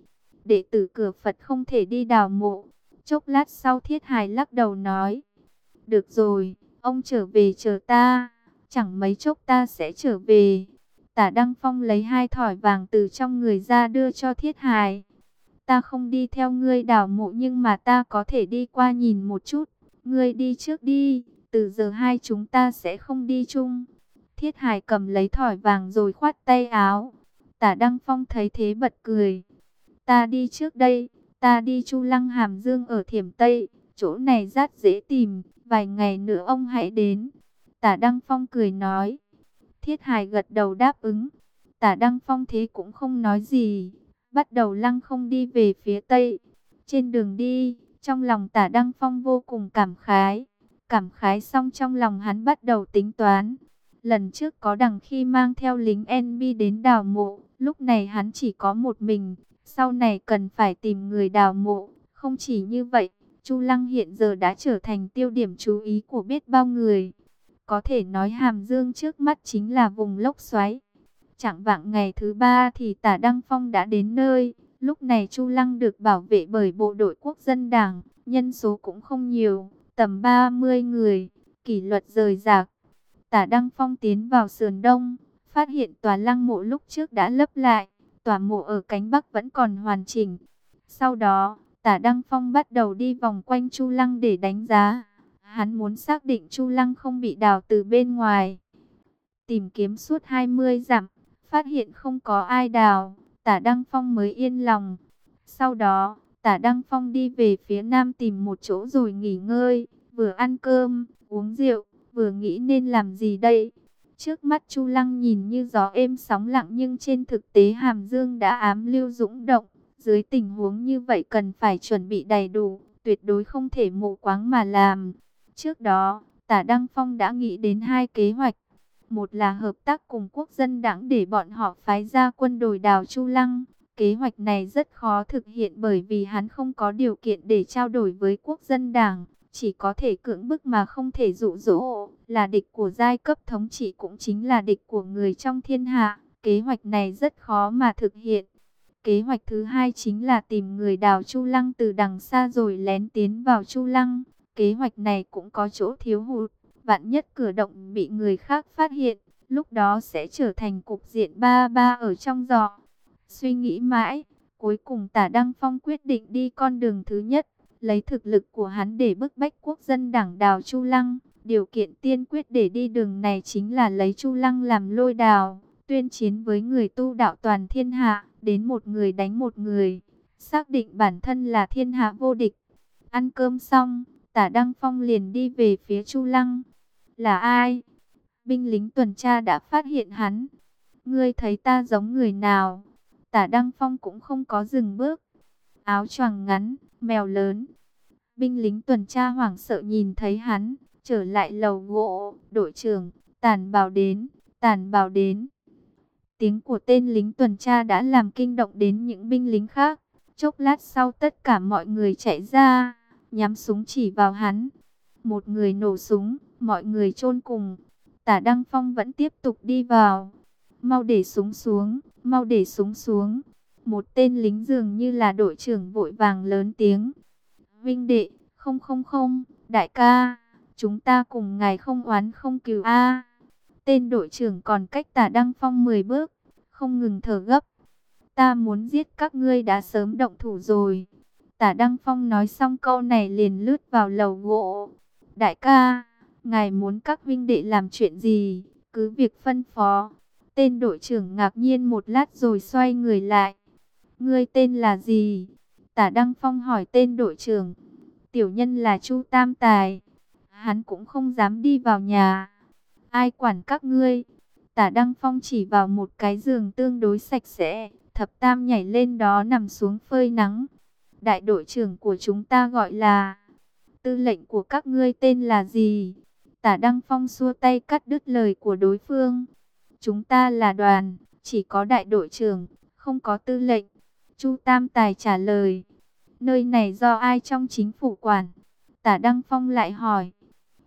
Đệ tử cửa Phật không thể đi đào mộ. Chốc lát sau Thiết Hải lắc đầu nói. Được rồi, ông trở về chờ ta. Chẳng mấy chốc ta sẽ trở về. Tả Đăng Phong lấy hai thỏi vàng từ trong người ra đưa cho Thiết Hải. Ta không đi theo ngươi đào mộ nhưng mà ta có thể đi qua nhìn một chút. Ngươi đi trước đi, từ giờ hai chúng ta sẽ không đi chung. Thiết Hải cầm lấy thỏi vàng rồi khoát tay áo. Tả Đăng Phong thấy thế bật cười. Ta đi trước đây, ta đi Chu Lăng Hàm Dương ở Thiểm Tây, chỗ này rất dễ tìm, vài ngày nữa ông hãy đến. Tả Đăng Phong cười nói. Thiết Hải gật đầu đáp ứng. Tả Đăng Phong thế cũng không nói gì, bắt đầu lăng không đi về phía Tây. Trên đường đi, trong lòng tả Đăng Phong vô cùng cảm khái. Cảm khái xong trong lòng hắn bắt đầu tính toán. Lần trước có đằng khi mang theo lính NB đến đào mộ, lúc này hắn chỉ có một mình. Sau này cần phải tìm người đào mộ. Không chỉ như vậy, Chu Lăng hiện giờ đã trở thành tiêu điểm chú ý của biết bao người. Có thể nói Hàm Dương trước mắt chính là vùng lốc xoáy. Chẳng vạng ngày thứ ba thì tả Đăng Phong đã đến nơi. Lúc này Chu Lăng được bảo vệ bởi bộ đội quốc dân đảng, nhân số cũng không nhiều, tầm 30 người, kỷ luật rời rạc. Tả Đăng Phong tiến vào sườn đông, phát hiện tòa lăng mộ lúc trước đã lấp lại, tòa mộ ở cánh bắc vẫn còn hoàn chỉnh. Sau đó, tả Đăng Phong bắt đầu đi vòng quanh Chu Lăng để đánh giá. Hắn muốn xác định Chu Lăng không bị đào từ bên ngoài. Tìm kiếm suốt 20 dặm, phát hiện không có ai đào, tả Đăng Phong mới yên lòng. Sau đó, tả Đăng Phong đi về phía nam tìm một chỗ rồi nghỉ ngơi, vừa ăn cơm, uống rượu, vừa nghĩ nên làm gì đây. Trước mắt Chu Lăng nhìn như gió êm sóng lặng nhưng trên thực tế Hàm Dương đã ám lưu dũng động. Dưới tình huống như vậy cần phải chuẩn bị đầy đủ, tuyệt đối không thể mù quáng mà làm. Trước đó, tả Đăng Phong đã nghĩ đến hai kế hoạch. Một là hợp tác cùng quốc dân đảng để bọn họ phái ra quân đội đào Chu Lăng. Kế hoạch này rất khó thực hiện bởi vì hắn không có điều kiện để trao đổi với quốc dân đảng. Chỉ có thể cưỡng bức mà không thể dụ dỗ. Là địch của giai cấp thống trị cũng chính là địch của người trong thiên hạ. Kế hoạch này rất khó mà thực hiện. Kế hoạch thứ hai chính là tìm người đào Chu Lăng từ đằng xa rồi lén tiến vào Chu Lăng. Kế hoạch này cũng có chỗ thiếu hụt, vạn nhất cửa động bị người khác phát hiện, lúc đó sẽ trở thành cục diện ba ba ở trong giỏ. Suy nghĩ mãi, cuối cùng tả Đăng Phong quyết định đi con đường thứ nhất, lấy thực lực của hắn để bức bách quốc dân đảng đào Chu Lăng. Điều kiện tiên quyết để đi đường này chính là lấy Chu Lăng làm lôi đào, tuyên chiến với người tu đạo toàn thiên hạ, đến một người đánh một người, xác định bản thân là thiên hạ vô địch. Ăn cơm xong, Tả Đăng Phong liền đi về phía Chu Lăng. Là ai? Binh lính tuần tra đã phát hiện hắn. Ngươi thấy ta giống người nào? Tả Đăng Phong cũng không có dừng bước. Áo choàng ngắn, mèo lớn. Binh lính tuần tra hoảng sợ nhìn thấy hắn, trở lại lầu gỗ, đội trưởng, tàn bào đến, tàn bào đến. Tiếng của tên lính tuần tra đã làm kinh động đến những binh lính khác. Chốc lát sau tất cả mọi người chạy ra nhắm súng chỉ vào hắn. Một người nổ súng, mọi người chôn cùng. Tả Đăng Phong vẫn tiếp tục đi vào. Mau để súng xuống, mau để súng xuống. Một tên lính dường như là đội trưởng vội vàng lớn tiếng. Vinh đệ, không không không, đại ca, chúng ta cùng ngài không oán không cừu a. Tên đội trưởng còn cách tả Đăng Phong 10 bước, không ngừng thở gấp. Ta muốn giết các ngươi đã sớm động thủ rồi. Tả Đăng Phong nói xong câu này liền lướt vào lầu gỗ. Đại ca, ngài muốn các vinh đệ làm chuyện gì, cứ việc phân phó. Tên đội trưởng ngạc nhiên một lát rồi xoay người lại. Ngươi tên là gì? Tả Đăng Phong hỏi tên đội trưởng. Tiểu nhân là Chu Tam Tài. Hắn cũng không dám đi vào nhà. Ai quản các ngươi? Tả Đăng Phong chỉ vào một cái giường tương đối sạch sẽ. Thập Tam nhảy lên đó nằm xuống phơi nắng. Đại đội trưởng của chúng ta gọi là... Tư lệnh của các ngươi tên là gì? Tả Đăng Phong xua tay cắt đứt lời của đối phương. Chúng ta là đoàn, chỉ có đại đội trưởng, không có tư lệnh. Chu Tam Tài trả lời. Nơi này do ai trong chính phủ quản? Tả Đăng Phong lại hỏi.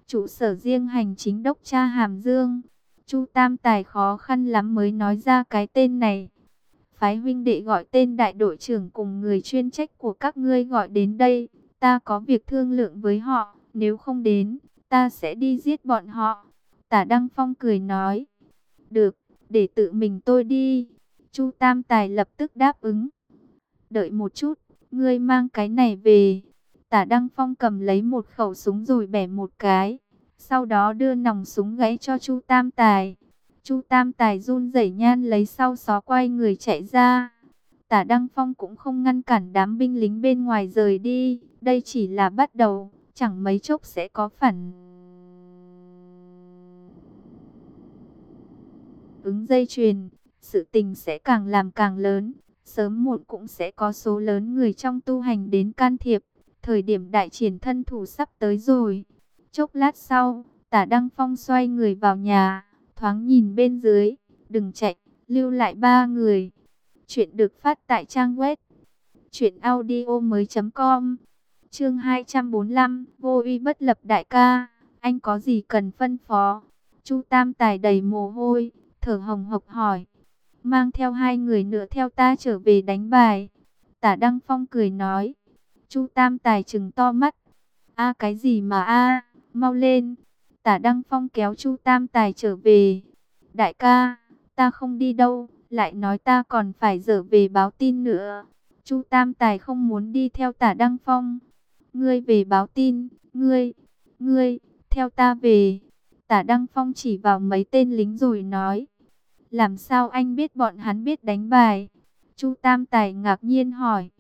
Trụ sở riêng hành chính đốc cha Hàm Dương. Chu Tam Tài khó khăn lắm mới nói ra cái tên này. Phái huynh đệ gọi tên đại đội trưởng cùng người chuyên trách của các ngươi gọi đến đây. Ta có việc thương lượng với họ. Nếu không đến, ta sẽ đi giết bọn họ. Tả Đăng Phong cười nói. Được, để tự mình tôi đi. Chu Tam Tài lập tức đáp ứng. Đợi một chút, ngươi mang cái này về. Tả Đăng Phong cầm lấy một khẩu súng rồi bẻ một cái. Sau đó đưa nòng súng gãy cho Chu Tam Tài. Chu Tam Tài run rẩy nhan lấy sau xó quay người chạy ra. Tả Đăng Phong cũng không ngăn cản đám binh lính bên ngoài rời đi. Đây chỉ là bắt đầu, chẳng mấy chốc sẽ có phản. Ứng dây chuyền, sự tình sẽ càng làm càng lớn. Sớm muộn cũng sẽ có số lớn người trong tu hành đến can thiệp. Thời điểm đại triển thân thủ sắp tới rồi. Chốc lát sau, tả Đăng Phong xoay người vào nhà, thoáng nhìn bên dưới. Đừng chạy, lưu lại ba người. Chuyện được phát tại trang web. truyệnaudio mới.com. Chương 245, vô uy bất lập đại ca, anh có gì cần phân phó? Chu Tam Tài đầy mồ hôi, thở hồng hộc hỏi mang theo hai người nữa theo ta trở về đánh bài. Tả Đăng Phong cười nói, Chu Tam Tài trừng to mắt, a cái gì mà a mau lên. Tả Đăng Phong kéo Chu Tam Tài trở về, đại ca, ta không đi đâu, lại nói ta còn phải trở về báo tin nữa. Chu Tam Tài không muốn đi theo tả Đăng Phong. Ngươi về báo tin, ngươi, ngươi, theo ta về. Tả Đăng Phong chỉ vào mấy tên lính rồi nói. Làm sao anh biết bọn hắn biết đánh bài? Chu Tam Tài ngạc nhiên hỏi.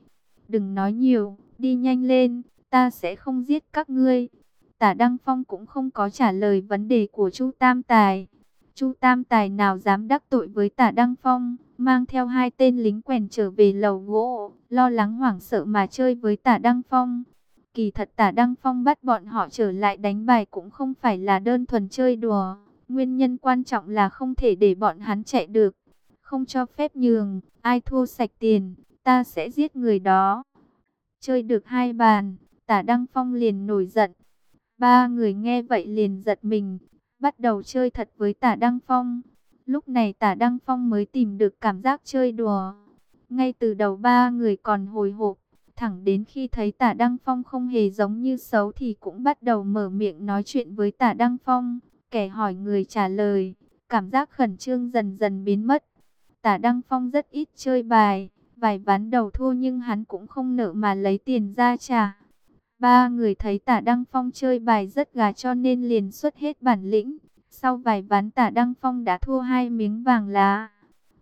Đừng nói nhiều, đi nhanh lên, ta sẽ không giết các ngươi. Tả Đăng Phong cũng không có trả lời vấn đề của Chu Tam Tài. Chu Tam Tài nào dám đắc tội với Tả Đăng Phong, mang theo hai tên lính quèn trở về lầu gỗ, lo lắng hoảng sợ mà chơi với Tả Đăng Phong. Kỳ thật Tả Đăng Phong bắt bọn họ trở lại đánh bài cũng không phải là đơn thuần chơi đùa. Nguyên nhân quan trọng là không thể để bọn hắn chạy được. Không cho phép nhường, ai thua sạch tiền, ta sẽ giết người đó. Chơi được hai bàn, tả Đăng Phong liền nổi giận. Ba người nghe vậy liền giật mình, bắt đầu chơi thật với tả Đăng Phong. Lúc này tả Đăng Phong mới tìm được cảm giác chơi đùa. Ngay từ đầu ba người còn hồi hộp, thẳng đến khi thấy tả Đăng Phong không hề giống như xấu thì cũng bắt đầu mở miệng nói chuyện với tả Đăng Phong. Kẻ hỏi người trả lời, cảm giác khẩn trương dần dần biến mất. Tả Đăng Phong rất ít chơi bài, vài ván đầu thua nhưng hắn cũng không nợ mà lấy tiền ra trả. Ba người thấy tả Đăng Phong chơi bài rất gà cho nên liền xuất hết bản lĩnh. Sau vài ván tả Đăng Phong đã thua hai miếng vàng lá.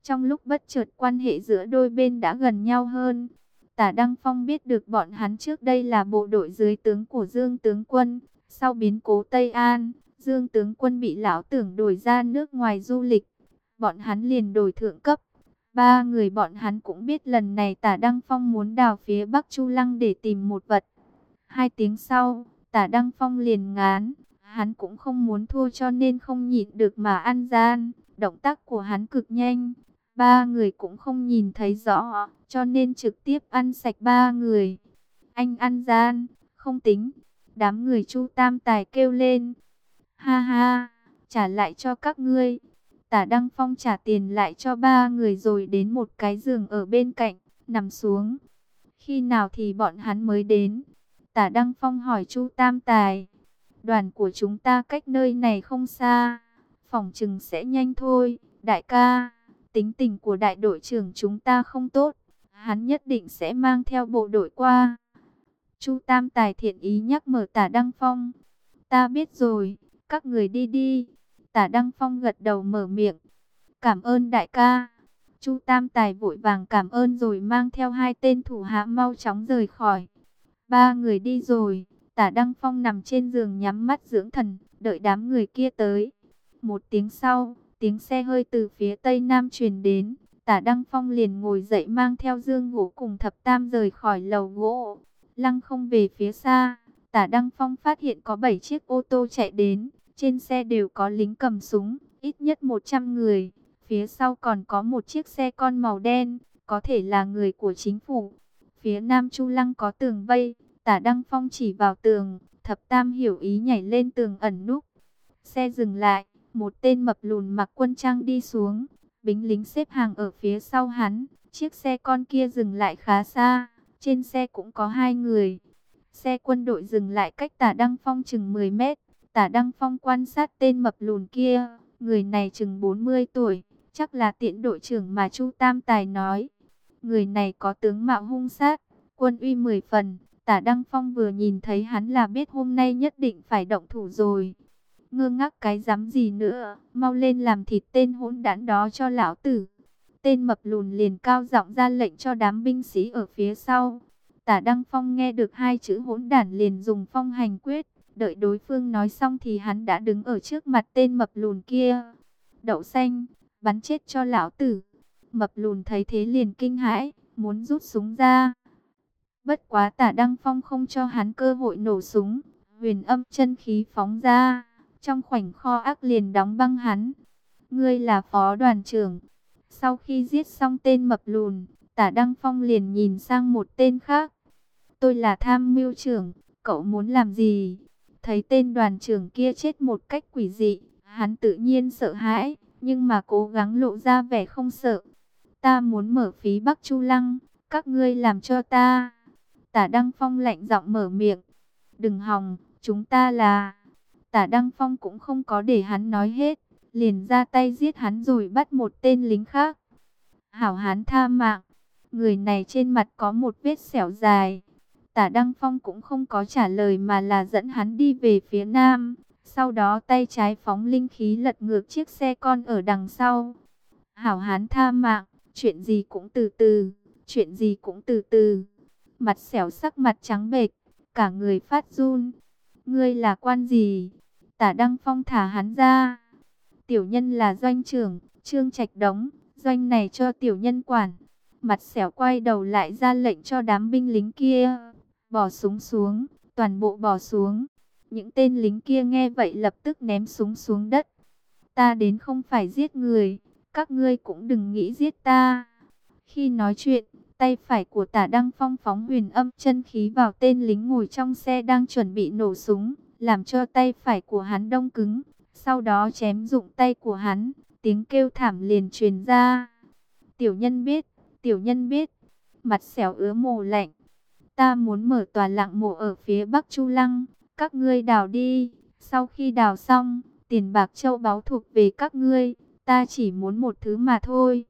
Trong lúc bất chợt quan hệ giữa đôi bên đã gần nhau hơn. Tả Đăng Phong biết được bọn hắn trước đây là bộ đội dưới tướng của Dương Tướng Quân. Sau biến cố Tây An, Dương tướng quân bị lão tưởng đổi ra nước ngoài du lịch. Bọn hắn liền đổi thượng cấp. Ba người bọn hắn cũng biết lần này tả Đăng Phong muốn đào phía Bắc Chu Lăng để tìm một vật. Hai tiếng sau, tả Đăng Phong liền ngán. Hắn cũng không muốn thua cho nên không nhịn được mà ăn gian. Động tác của hắn cực nhanh. Ba người cũng không nhìn thấy rõ, cho nên trực tiếp ăn sạch ba người. Anh ăn gian, không tính. Đám người Chu Tam Tài kêu lên. Ha ha, trả lại cho các ngươi. Tả Đăng Phong trả tiền lại cho ba người rồi đến một cái giường ở bên cạnh, nằm xuống. Khi nào thì bọn hắn mới đến? Tả Đăng Phong hỏi Chu Tam Tài. đoàn của chúng ta cách nơi này không xa, phòng chừng sẽ nhanh thôi, đại ca, tính tình của đại đội trưởng chúng ta không tốt, hắn nhất định sẽ mang theo bộ đội qua. Chu Tam Tài thiện ý nhắc mở tả Đăng Phong, ta biết rồi, các người đi đi, tả Đăng Phong gật đầu mở miệng, cảm ơn đại ca. Chu Tam Tài vội vàng cảm ơn rồi mang theo hai tên thủ hạ mau chóng rời khỏi. Ba người đi rồi, tả Đăng Phong nằm trên giường nhắm mắt dưỡng thần, đợi đám người kia tới. Một tiếng sau, tiếng xe hơi từ phía tây nam truyền đến. Tả Đăng Phong liền ngồi dậy mang theo dương gỗ cùng thập tam rời khỏi lầu gỗ. Lăng không về phía xa, tả Đăng Phong phát hiện có 7 chiếc ô tô chạy đến. Trên xe đều có lính cầm súng, ít nhất 100 người. Phía sau còn có một chiếc xe con màu đen, có thể là người của chính phủ. Phía Nam Chu Lăng có tường vây, tả Đăng Phong chỉ vào tường, thập tam hiểu ý nhảy lên tường ẩn núp. Xe dừng lại, một tên mập lùn mặc quân trang đi xuống, bính lính xếp hàng ở phía sau hắn. Chiếc xe con kia dừng lại khá xa, trên xe cũng có hai người. Xe quân đội dừng lại cách tả Đăng Phong chừng 10 mét. Tả Đăng Phong quan sát tên mập lùn kia, người này chừng 40 tuổi, chắc là tiện đội trưởng mà Chu Tam Tài nói. Người này có tướng mạo hung sát, quân uy 10 phần. Tả Đăng Phong vừa nhìn thấy hắn là biết hôm nay nhất định phải động thủ rồi. Ngơ ngác cái dám gì nữa, mau lên làm thịt tên hỗn đản đó cho lão tử. Tên mập lùn liền cao giọng ra lệnh cho đám binh sĩ ở phía sau. Tả Đăng Phong nghe được hai chữ hỗn đản liền dùng phong hành quyết. Đợi đối phương nói xong thì hắn đã đứng ở trước mặt tên mập lùn kia. Đậu xanh, bắn chết cho lão tử. Mập lùn thấy thế liền kinh hãi, muốn rút súng ra. Bất quá tả Đăng Phong không cho hắn cơ hội nổ súng, huyền âm chân khí phóng ra, trong khoảnh kho ác liền đóng băng hắn. Ngươi là phó đoàn trưởng. Sau khi giết xong tên mập lùn, tả Đăng Phong liền nhìn sang một tên khác. Tôi là tham mưu trưởng, cậu muốn làm gì? Thấy tên đoàn trưởng kia chết một cách quỷ dị, hắn tự nhiên sợ hãi, nhưng mà cố gắng lộ ra vẻ không sợ. Ta muốn mở phí Bắc Chu Lăng, các ngươi làm cho ta. Tả Đăng Phong lạnh giọng mở miệng. Đừng hòng, chúng ta là... Tả Đăng Phong cũng không có để hắn nói hết. Liền ra tay giết hắn rồi bắt một tên lính khác. Hảo hán tha mạng. Người này trên mặt có một vết sẹo dài. Tả Đăng Phong cũng không có trả lời mà là dẫn hắn đi về phía nam. Sau đó tay trái phóng linh khí lật ngược chiếc xe con ở đằng sau. Hảo hán tha mạng, chuyện gì cũng từ từ, chuyện gì cũng từ từ. Mặt xẻo sắc mặt trắng bệch, cả người phát run. Ngươi là quan gì? Tả Đăng Phong thả hắn ra. Tiểu nhân là doanh trưởng, Trương Trạch đóng doanh này cho tiểu nhân quản. Mặt xẻo quay đầu lại ra lệnh cho đám binh lính kia. Bỏ súng xuống, toàn bộ bỏ xuống. Những tên lính kia nghe vậy lập tức ném súng xuống đất. Ta đến không phải giết người, các ngươi cũng đừng nghĩ giết ta. Khi nói chuyện, tay phải của tả Đăng Phong phóng huyền âm chân khí vào tên lính ngồi trong xe đang chuẩn bị nổ súng, làm cho tay phải của hắn đông cứng. Sau đó chém dụng tay của hắn, tiếng kêu thảm liền truyền ra. Tiểu nhân biết, tiểu nhân biết, mặt xẻo ứa mồ lạnh. Ta muốn mở tòa lặng mộ ở phía Bắc Chu Lăng, các ngươi đào đi. Sau khi đào xong, tiền bạc châu báu thuộc về các ngươi, ta chỉ muốn một thứ mà thôi.